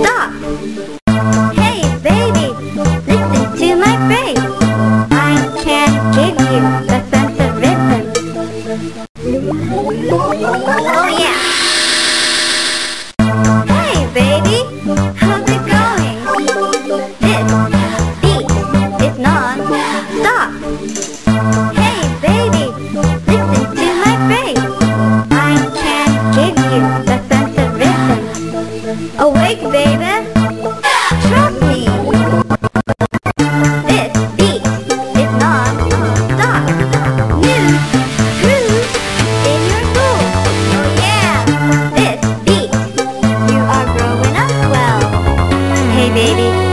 Stop! Hey, baby, listen to my phrase. I can't give you the sense of rhythm. Oh yeah! Hey, baby, how's it going? This beat is non-stop. Hey, baby, listen to my phrase. I can give you the sense of rhythm. Awake, baby. baby.